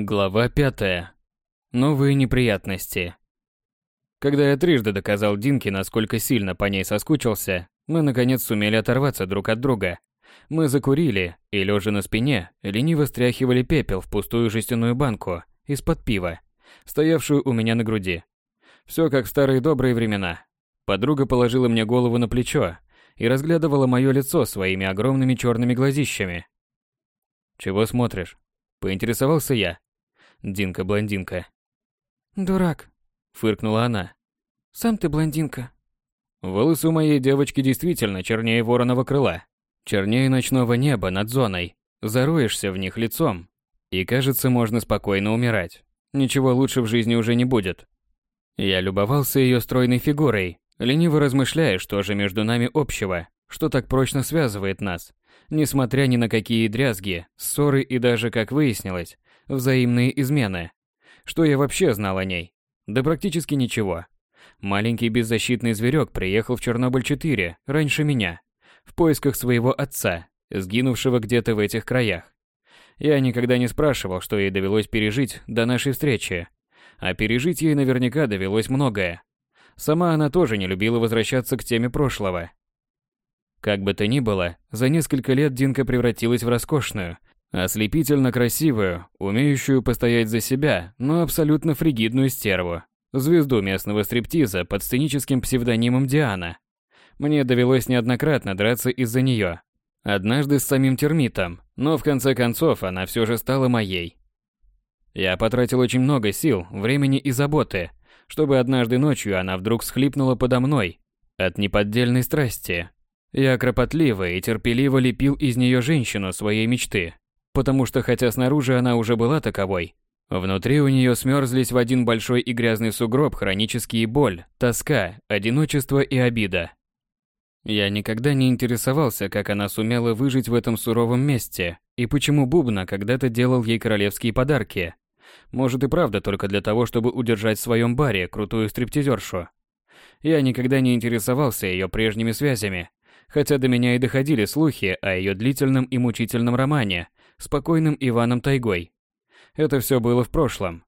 Глава пятая. Новые неприятности. Когда я трижды доказал Динке, насколько сильно по ней соскучился, мы наконец сумели оторваться друг от друга. Мы закурили и, лежа на спине, лениво стряхивали пепел в пустую жестяную банку из-под пива, стоявшую у меня на груди. Все как в старые добрые времена. Подруга положила мне голову на плечо и разглядывала мое лицо своими огромными черными глазищами. «Чего смотришь?» – поинтересовался я. Динка-блондинка. «Дурак», — фыркнула она. «Сам ты блондинка». Волосы у моей девочки действительно чернее вороного крыла. Чернее ночного неба над зоной. Зароешься в них лицом. И кажется, можно спокойно умирать. Ничего лучше в жизни уже не будет. Я любовался ее стройной фигурой, лениво размышляя, что же между нами общего, что так прочно связывает нас, несмотря ни на какие дрязги, ссоры и даже, как выяснилось, взаимные измены. Что я вообще знал о ней? Да практически ничего. Маленький беззащитный зверек приехал в Чернобыль-4 раньше меня, в поисках своего отца, сгинувшего где-то в этих краях. Я никогда не спрашивал, что ей довелось пережить до нашей встречи. А пережить ей наверняка довелось многое. Сама она тоже не любила возвращаться к теме прошлого. Как бы то ни было, за несколько лет Динка превратилась в роскошную, Ослепительно красивую, умеющую постоять за себя, но абсолютно фригидную стерву. Звезду местного стриптиза под сценическим псевдонимом Диана. Мне довелось неоднократно драться из-за нее. Однажды с самим термитом, но в конце концов она все же стала моей. Я потратил очень много сил, времени и заботы, чтобы однажды ночью она вдруг схлипнула подо мной от неподдельной страсти. Я кропотливо и терпеливо лепил из нее женщину своей мечты, потому что хотя снаружи она уже была таковой, внутри у нее смерзлись в один большой и грязный сугроб хронические боль, тоска, одиночество и обида. Я никогда не интересовался, как она сумела выжить в этом суровом месте, и почему Бубна когда-то делал ей королевские подарки. Может и правда только для того, чтобы удержать в своем баре крутую стриптизершу. Я никогда не интересовался ее прежними связями, хотя до меня и доходили слухи о ее длительном и мучительном романе спокойным Иваном Тайгой. Это все было в прошлом.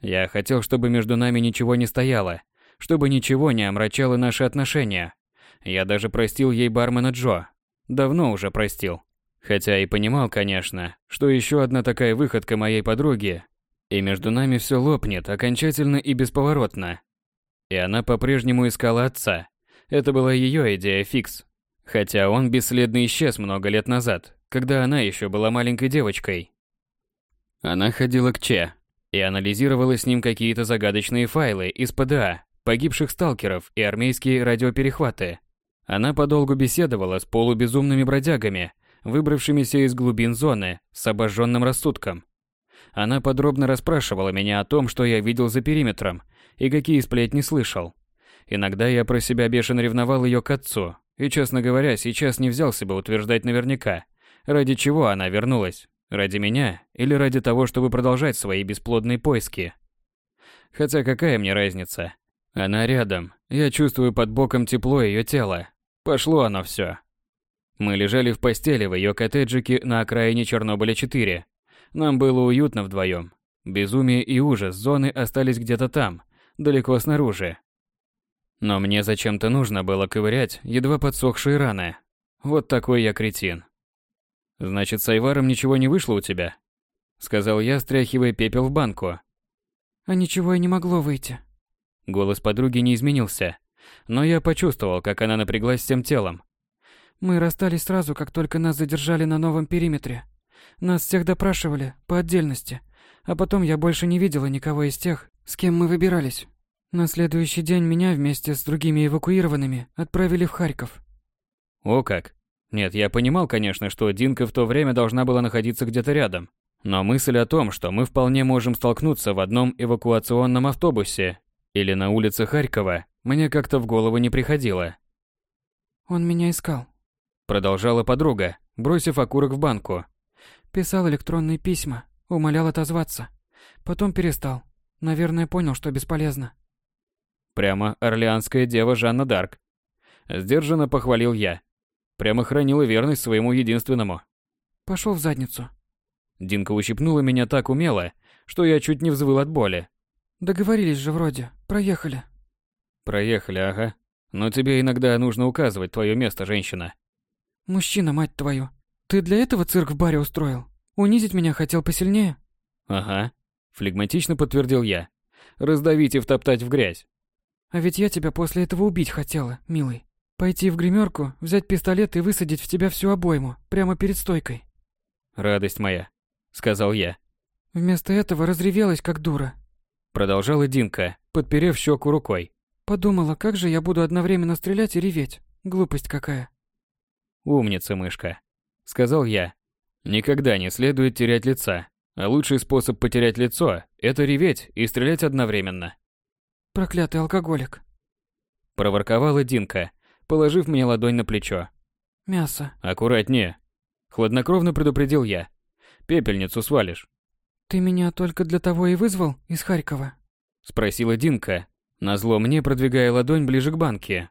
Я хотел, чтобы между нами ничего не стояло, чтобы ничего не омрачало наши отношения. Я даже простил ей бармена Джо. Давно уже простил. Хотя и понимал, конечно, что еще одна такая выходка моей подруги, и между нами все лопнет окончательно и бесповоротно. И она по-прежнему искала отца. Это была ее идея фикс. Хотя он бесследно исчез много лет назад, когда она еще была маленькой девочкой. Она ходила к Че и анализировала с ним какие-то загадочные файлы из ПДА, погибших сталкеров и армейские радиоперехваты. Она подолгу беседовала с полубезумными бродягами, выбравшимися из глубин зоны с обожженным рассудком. Она подробно расспрашивала меня о том, что я видел за периметром и какие сплетни слышал. Иногда я про себя бешено ревновал ее к отцу, и, честно говоря, сейчас не взялся бы утверждать наверняка, Ради чего она вернулась? Ради меня или ради того, чтобы продолжать свои бесплодные поиски? Хотя какая мне разница? Она рядом. Я чувствую под боком тепло ее тела. Пошло оно все. Мы лежали в постели в ее коттеджике на окраине Чернобыля-4. Нам было уютно вдвоем. Безумие и ужас зоны остались где-то там, далеко снаружи. Но мне зачем-то нужно было ковырять едва подсохшие раны. Вот такой я кретин. «Значит, с Айваром ничего не вышло у тебя?» Сказал я, стряхивая пепел в банку. «А ничего и не могло выйти». Голос подруги не изменился, но я почувствовал, как она напряглась всем телом. «Мы расстались сразу, как только нас задержали на новом периметре. Нас всех допрашивали, по отдельности. А потом я больше не видела никого из тех, с кем мы выбирались. На следующий день меня вместе с другими эвакуированными отправили в Харьков». «О как! Нет, я понимал, конечно, что Динка в то время должна была находиться где-то рядом. Но мысль о том, что мы вполне можем столкнуться в одном эвакуационном автобусе или на улице Харькова, мне как-то в голову не приходила. «Он меня искал», — продолжала подруга, бросив окурок в банку. «Писал электронные письма, умолял отозваться. Потом перестал. Наверное, понял, что бесполезно». Прямо орлеанская дева Жанна Дарк. Сдержанно похвалил я. Прямо хранила верность своему единственному. Пошел в задницу. Динка ущипнула меня так умело, что я чуть не взвыл от боли. Договорились же вроде. Проехали. Проехали, ага. Но тебе иногда нужно указывать твое место, женщина. Мужчина, мать твою. Ты для этого цирк в баре устроил? Унизить меня хотел посильнее? Ага. Флегматично подтвердил я. Раздавить и втоптать в грязь. А ведь я тебя после этого убить хотела, милый. Пойти в гримерку, взять пистолет и высадить в тебя всю обойму, прямо перед стойкой. Радость моя, сказал я. Вместо этого разревелась, как дура. Продолжала Динка, подперев щеку рукой. Подумала, как же я буду одновременно стрелять и реветь. Глупость какая. Умница, мышка, сказал я. Никогда не следует терять лица, а лучший способ потерять лицо – это реветь и стрелять одновременно. Проклятый алкоголик. Проворковала Динка, положив мне ладонь на плечо. Мясо. Аккуратнее. Хладнокровно предупредил я. Пепельницу свалишь. Ты меня только для того и вызвал из Харькова? Спросила Динка, назло мне продвигая ладонь ближе к банке.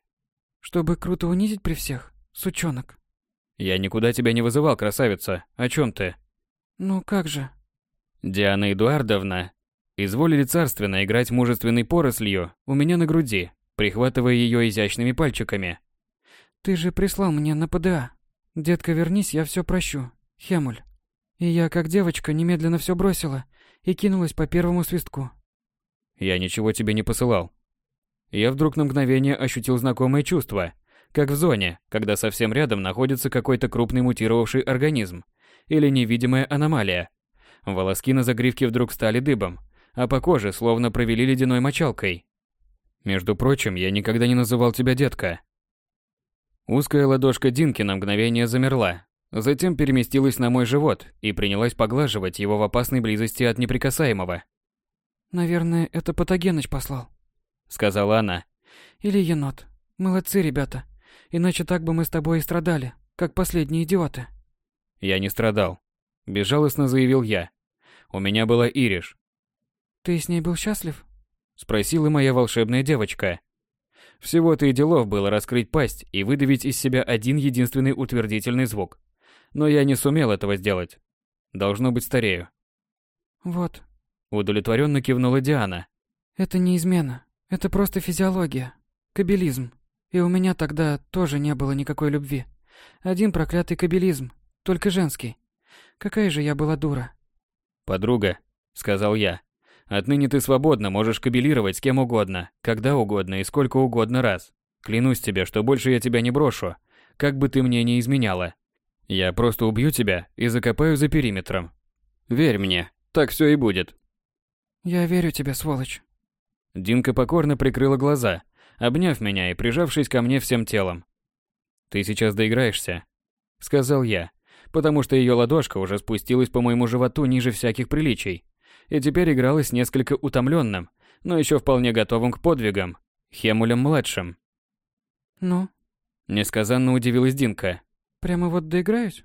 Чтобы круто унизить при всех, сучонок. Я никуда тебя не вызывал, красавица. О чем ты? Ну как же? Диана Эдуардовна, изволили царственно играть мужественной порослью у меня на груди, прихватывая ее изящными пальчиками. Ты же прислал мне на ПДА. Детка, вернись, я все прощу. Хемуль. И я, как девочка, немедленно все бросила и кинулась по первому свистку. Я ничего тебе не посылал. Я вдруг на мгновение ощутил знакомое чувство, как в зоне, когда совсем рядом находится какой-то крупный мутировавший организм или невидимая аномалия. Волоски на загривке вдруг стали дыбом, а по коже словно провели ледяной мочалкой. Между прочим, я никогда не называл тебя детка. Узкая ладошка Динки на мгновение замерла, затем переместилась на мой живот и принялась поглаживать его в опасной близости от неприкасаемого. «Наверное, это Патогеныч послал», — сказала она. «Или енот. Молодцы, ребята. Иначе так бы мы с тобой и страдали, как последние идиоты». «Я не страдал», — безжалостно заявил я. «У меня была Ириш». «Ты с ней был счастлив?» — спросила моя волшебная девочка. Всего-то и делов было раскрыть пасть и выдавить из себя один единственный утвердительный звук. Но я не сумел этого сделать. Должно быть старею. Вот. Удовлетворенно кивнула Диана. Это не измена. Это просто физиология. Кабелизм. И у меня тогда тоже не было никакой любви. Один проклятый кабелизм. Только женский. Какая же я была дура. Подруга, сказал я. Отныне ты свободно можешь кабелировать с кем угодно, когда угодно и сколько угодно раз. Клянусь тебе, что больше я тебя не брошу, как бы ты мне ни изменяла. Я просто убью тебя и закопаю за периметром. Верь мне, так все и будет. Я верю тебе, сволочь. Динка покорно прикрыла глаза, обняв меня и прижавшись ко мне всем телом. Ты сейчас доиграешься, сказал я, потому что ее ладошка уже спустилась по моему животу ниже всяких приличий и теперь игралась несколько утомленным, но еще вполне готовым к подвигам, Хемулем-младшим. «Ну?» Несказанно удивилась Динка. «Прямо вот доиграюсь?»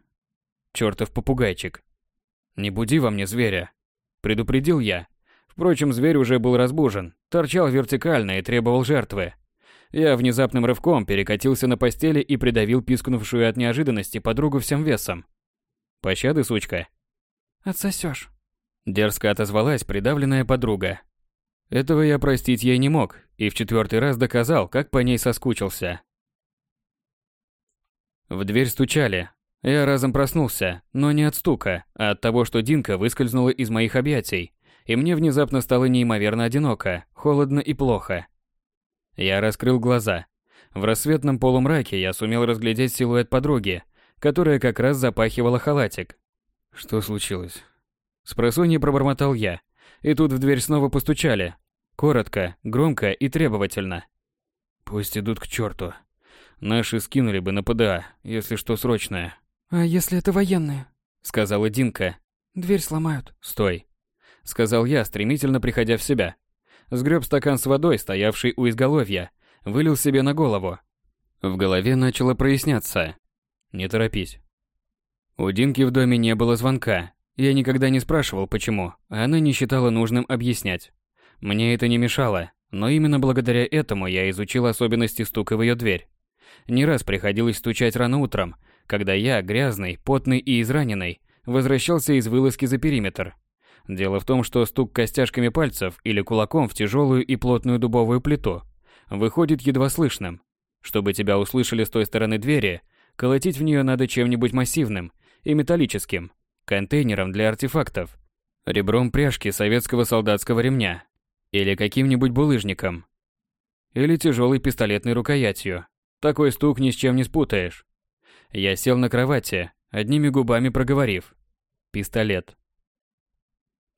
Чертов попугайчик. «Не буди во мне зверя», — предупредил я. Впрочем, зверь уже был разбужен, торчал вертикально и требовал жертвы. Я внезапным рывком перекатился на постели и придавил пискнувшую от неожиданности подругу всем весом. «Пощады, сучка?» «Отсосёшь», Дерзко отозвалась придавленная подруга. Этого я простить ей не мог, и в четвертый раз доказал, как по ней соскучился. В дверь стучали. Я разом проснулся, но не от стука, а от того, что Динка выскользнула из моих объятий, и мне внезапно стало неимоверно одиноко, холодно и плохо. Я раскрыл глаза. В рассветном полумраке я сумел разглядеть силуэт подруги, которая как раз запахивала халатик. Что случилось? Спросонья пробормотал я. И тут в дверь снова постучали. Коротко, громко и требовательно. Пусть идут к черту. Наши скинули бы на ПДА, если что срочное. А если это военные? Сказала Динка. Дверь сломают. Стой. Сказал я, стремительно приходя в себя. Сгреб стакан с водой, стоявший у изголовья, вылил себе на голову. В голове начало проясняться. Не торопись. У Динки в доме не было звонка, я никогда не спрашивал, почему, а она не считала нужным объяснять. Мне это не мешало, но именно благодаря этому я изучил особенности стука в ее дверь. Не раз приходилось стучать рано утром, когда я, грязный, потный и израненный, возвращался из вылазки за периметр. Дело в том, что стук костяшками пальцев или кулаком в тяжелую и плотную дубовую плиту выходит едва слышным. Чтобы тебя услышали с той стороны двери, колотить в нее надо чем-нибудь массивным и металлическим, контейнером для артефактов, ребром пряжки советского солдатского ремня или каким-нибудь булыжником, или тяжелой пистолетной рукоятью. Такой стук ни с чем не спутаешь. Я сел на кровати, одними губами проговорив. Пистолет.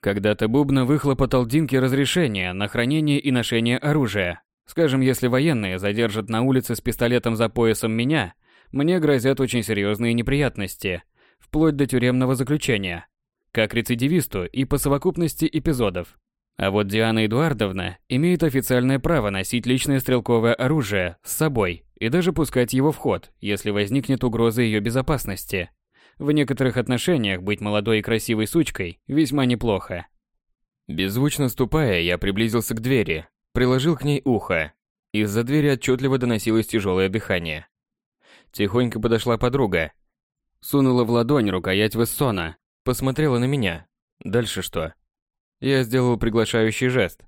Когда-то Бубна выхлопотал Динке разрешение на хранение и ношение оружия. Скажем, если военные задержат на улице с пистолетом за поясом меня, мне грозят очень серьезные неприятности, вплоть до тюремного заключения, как рецидивисту и по совокупности эпизодов. А вот Диана Эдуардовна имеет официальное право носить личное стрелковое оружие с собой и даже пускать его в ход, если возникнет угроза ее безопасности. В некоторых отношениях быть молодой и красивой сучкой весьма неплохо. Беззвучно ступая, я приблизился к двери, приложил к ней ухо. Из-за двери отчетливо доносилось тяжелое дыхание. Тихонько подошла подруга. Сунула в ладонь рукоять Вессона, посмотрела на меня. Дальше что? Я сделал приглашающий жест.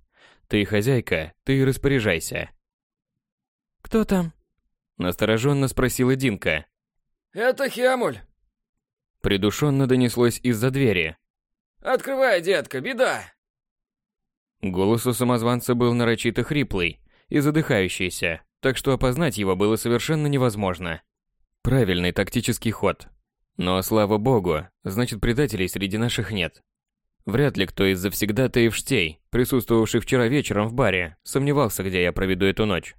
Ты хозяйка, ты распоряжайся. Кто там? Настороженно спросила Динка. Это Хемуль. Придушенно донеслось из-за двери. Открывай, детка, беда. Голос у самозванца был нарочито хриплый и задыхающийся, так что опознать его было совершенно невозможно. Правильный тактический ход. Но, слава богу, значит предателей среди наших нет. Вряд ли кто из завсегдатаев штей, присутствовавших вчера вечером в баре, сомневался, где я проведу эту ночь.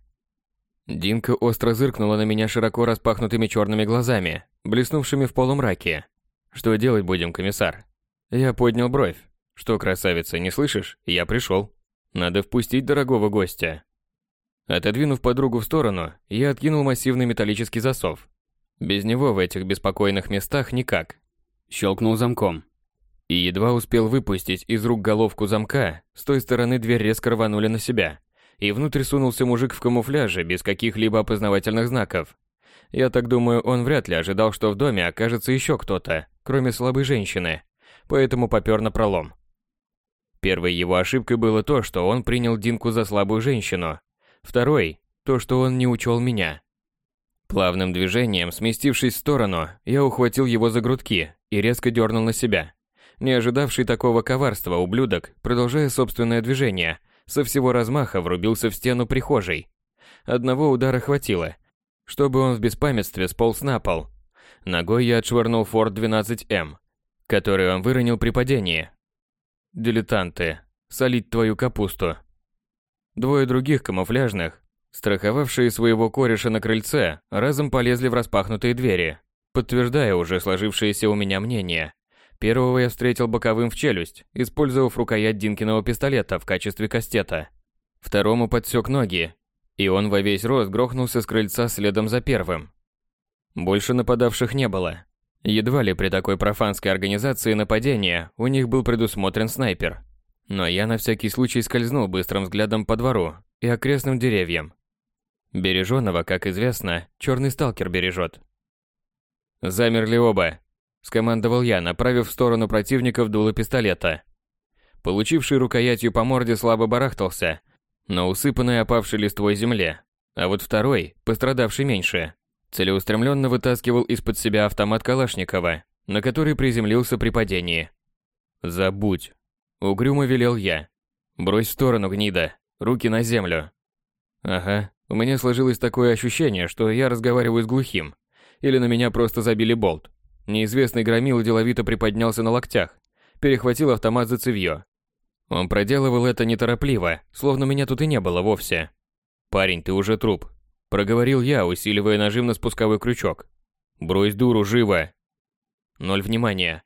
Динка остро зыркнула на меня широко распахнутыми черными глазами, блеснувшими в полумраке. «Что делать будем, комиссар?» Я поднял бровь. «Что, красавица, не слышишь? Я пришел. Надо впустить дорогого гостя». Отодвинув подругу в сторону, я откинул массивный металлический засов. Без него в этих беспокойных местах никак. Щелкнул замком. И едва успел выпустить из рук головку замка, с той стороны дверь резко рванули на себя и внутрь сунулся мужик в камуфляже без каких-либо опознавательных знаков. Я так думаю, он вряд ли ожидал, что в доме окажется еще кто-то, кроме слабой женщины, поэтому попер на пролом. Первой его ошибкой было то, что он принял Динку за слабую женщину. Второй – то, что он не учел меня. Плавным движением, сместившись в сторону, я ухватил его за грудки и резко дернул на себя. Не ожидавший такого коварства ублюдок, продолжая собственное движение, со всего размаха врубился в стену прихожей. Одного удара хватило, чтобы он в беспамятстве сполз на пол. Ногой я отшвырнул Форд 12М, который он выронил при падении. Дилетанты, солить твою капусту. Двое других камуфляжных, страховавшие своего кореша на крыльце, разом полезли в распахнутые двери, подтверждая уже сложившееся у меня мнение. Первого я встретил боковым в челюсть, использовав рукоять Динкиного пистолета в качестве кастета. Второму подсек ноги, и он во весь рост грохнулся с крыльца следом за первым. Больше нападавших не было. Едва ли при такой профанской организации нападения у них был предусмотрен снайпер. Но я на всякий случай скользнул быстрым взглядом по двору и окрестным деревьям. Береженого, как известно, черный сталкер бережет. Замерли оба, скомандовал я, направив в сторону противников дуло пистолета. Получивший рукоятью по морде слабо барахтался, но усыпанной опавшей листвой земле, а вот второй, пострадавший меньше, целеустремленно вытаскивал из-под себя автомат Калашникова, на который приземлился при падении. «Забудь», — угрюмо велел я. «Брось в сторону, гнида, руки на землю». Ага, у меня сложилось такое ощущение, что я разговариваю с глухим, или на меня просто забили болт. Неизвестный громила деловито приподнялся на локтях, перехватил автомат за цевьё. Он проделывал это неторопливо, словно меня тут и не было вовсе. «Парень, ты уже труп», – проговорил я, усиливая нажим на спусковой крючок. «Брось дуру, живо!» Ноль внимания.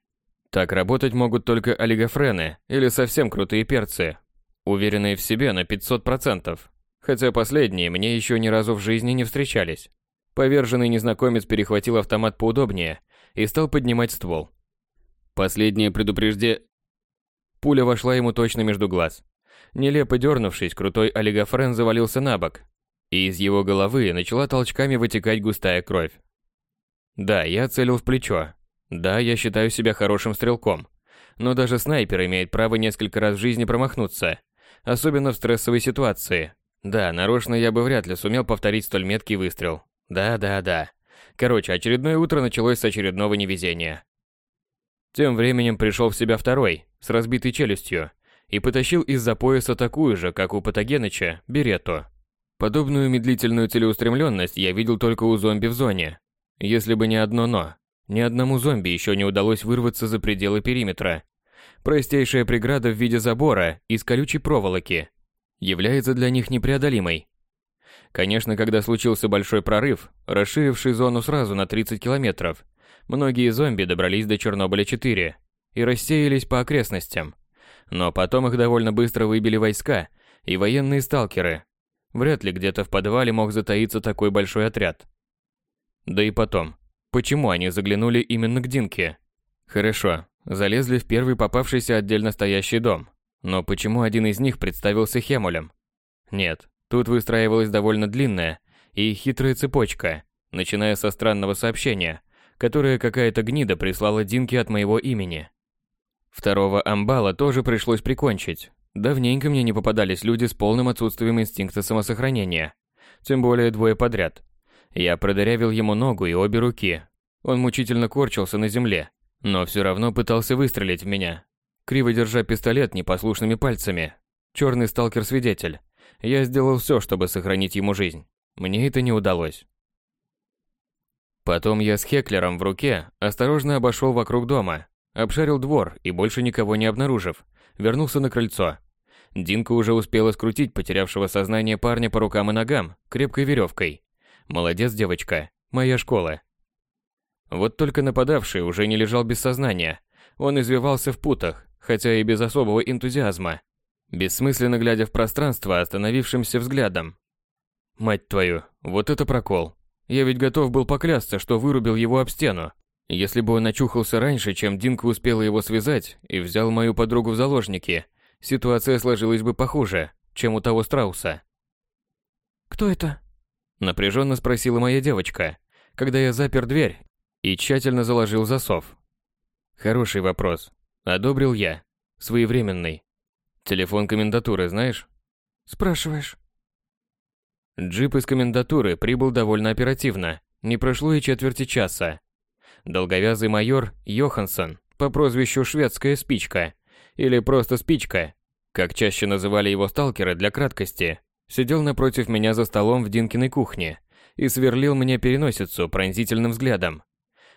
Так работать могут только олигофрены или совсем крутые перцы, уверенные в себе на 500%. Хотя последние мне еще ни разу в жизни не встречались. Поверженный незнакомец перехватил автомат поудобнее и стал поднимать ствол. Последнее предупреждение... Пуля вошла ему точно между глаз. Нелепо дернувшись, крутой олигофрен завалился на бок, и из его головы начала толчками вытекать густая кровь. Да, я целил в плечо. Да, я считаю себя хорошим стрелком, но даже снайпер имеет право несколько раз в жизни промахнуться, особенно в стрессовой ситуации. Да, нарочно я бы вряд ли сумел повторить столь меткий выстрел. Да, да, да. Короче, очередное утро началось с очередного невезения. Тем временем пришел в себя второй, с разбитой челюстью, и потащил из-за пояса такую же, как у Патогеныча, берету. Подобную медлительную целеустремленность я видел только у зомби в зоне. Если бы не одно «но». Ни одному зомби еще не удалось вырваться за пределы периметра. Простейшая преграда в виде забора из колючей проволоки является для них непреодолимой. Конечно, когда случился большой прорыв, расширивший зону сразу на 30 километров, многие зомби добрались до Чернобыля-4 и рассеялись по окрестностям. Но потом их довольно быстро выбили войска и военные сталкеры. Вряд ли где-то в подвале мог затаиться такой большой отряд. Да и потом, почему они заглянули именно к Динке? Хорошо, залезли в первый попавшийся отдельно стоящий дом. Но почему один из них представился Хемулем? Нет, тут выстраивалась довольно длинная и хитрая цепочка, начиная со странного сообщения, которое какая-то гнида прислала Динке от моего имени. Второго амбала тоже пришлось прикончить. Давненько мне не попадались люди с полным отсутствием инстинкта самосохранения. Тем более двое подряд. Я продырявил ему ногу и обе руки. Он мучительно корчился на земле, но все равно пытался выстрелить в меня. Криво держа пистолет непослушными пальцами. Черный сталкер-свидетель. Я сделал все, чтобы сохранить ему жизнь. Мне это не удалось. Потом я с Хеклером в руке осторожно обошел вокруг дома, Обшарил двор и больше никого не обнаружив, вернулся на крыльцо. Динка уже успела скрутить потерявшего сознание парня по рукам и ногам крепкой веревкой. Молодец, девочка, моя школа. Вот только нападавший уже не лежал без сознания. Он извивался в путах, хотя и без особого энтузиазма. Бессмысленно глядя в пространство остановившимся взглядом. Мать твою, вот это прокол. Я ведь готов был поклясться, что вырубил его об стену, если бы он очухался раньше, чем Динка успела его связать и взял мою подругу в заложники, ситуация сложилась бы похуже, чем у того страуса. «Кто это?» Напряженно спросила моя девочка, когда я запер дверь и тщательно заложил засов. Хороший вопрос. Одобрил я. Своевременный. Телефон комендатуры знаешь? Спрашиваешь. Джип из комендатуры прибыл довольно оперативно. Не прошло и четверти часа долговязый майор Йоханссон по прозвищу «Шведская спичка» или просто «Спичка», как чаще называли его сталкеры для краткости, сидел напротив меня за столом в Динкиной кухне и сверлил мне переносицу пронзительным взглядом.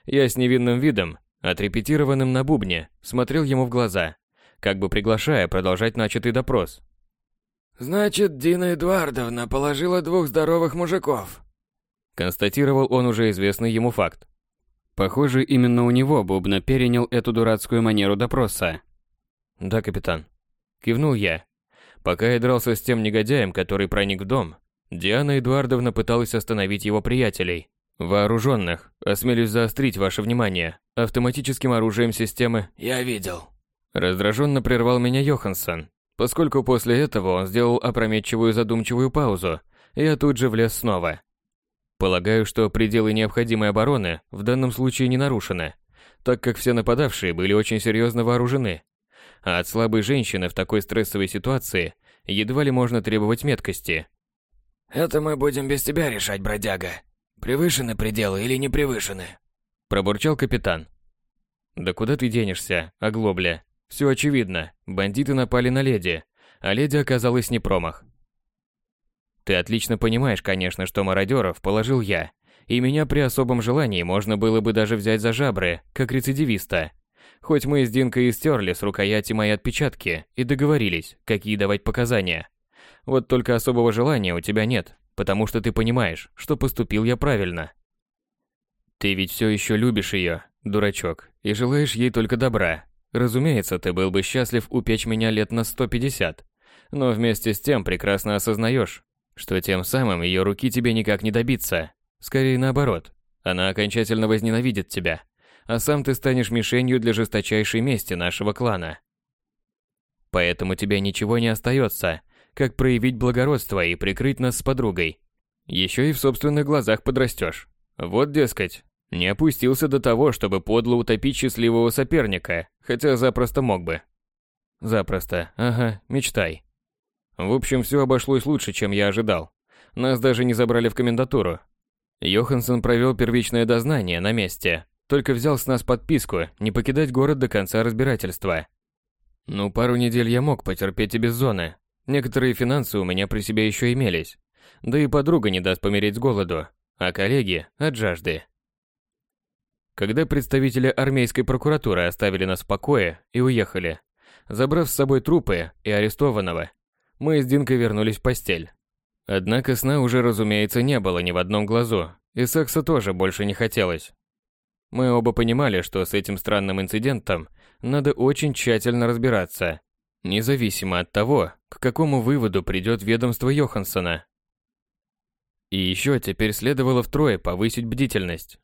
Я с невинным видом, отрепетированным на бубне, смотрел ему в глаза, как бы приглашая продолжать начатый допрос. «Значит, Дина Эдуардовна положила двух здоровых мужиков», констатировал он уже известный ему факт. Похоже, именно у него Бубна перенял эту дурацкую манеру допроса. «Да, капитан». Кивнул я. Пока я дрался с тем негодяем, который проник в дом, Диана Эдуардовна пыталась остановить его приятелей. Вооруженных, осмелюсь заострить ваше внимание, автоматическим оружием системы «Я видел». Раздраженно прервал меня Йоханссон, поскольку после этого он сделал опрометчивую задумчивую паузу, я тут же влез снова. Полагаю, что пределы необходимой обороны в данном случае не нарушены, так как все нападавшие были очень серьезно вооружены. А от слабой женщины в такой стрессовой ситуации едва ли можно требовать меткости. «Это мы будем без тебя решать, бродяга. Превышены пределы или не превышены?» Пробурчал капитан. «Да куда ты денешься, оглобля? Все очевидно. Бандиты напали на леди, а леди оказалась не промах. Ты отлично понимаешь, конечно, что мародеров положил я, и меня при особом желании можно было бы даже взять за жабры, как рецидивиста. Хоть мы с Динкой и стерли с рукояти мои отпечатки и договорились, какие давать показания. Вот только особого желания у тебя нет, потому что ты понимаешь, что поступил я правильно. Ты ведь все еще любишь ее, дурачок, и желаешь ей только добра. Разумеется, ты был бы счастлив упечь меня лет на 150, но вместе с тем прекрасно осознаешь, что тем самым ее руки тебе никак не добиться. Скорее наоборот, она окончательно возненавидит тебя, а сам ты станешь мишенью для жесточайшей мести нашего клана. Поэтому тебе ничего не остается, как проявить благородство и прикрыть нас с подругой. Еще и в собственных глазах подрастешь. Вот, дескать, Не опустился до того, чтобы подло утопить счастливого соперника, хотя запросто мог бы. Запросто, ага, мечтай. В общем, все обошлось лучше, чем я ожидал. Нас даже не забрали в комендатуру. Йоханссон провел первичное дознание на месте, только взял с нас подписку не покидать город до конца разбирательства. Ну, пару недель я мог потерпеть и без зоны. Некоторые финансы у меня при себе еще имелись. Да и подруга не даст помереть с голоду, а коллеги – от жажды. Когда представители армейской прокуратуры оставили нас в покое и уехали, забрав с собой трупы и арестованного, мы с Динкой вернулись в постель. Однако сна уже, разумеется, не было ни в одном глазу, и секса тоже больше не хотелось. Мы оба понимали, что с этим странным инцидентом надо очень тщательно разбираться, независимо от того, к какому выводу придет ведомство Йоханссона. И еще теперь следовало втрое повысить бдительность.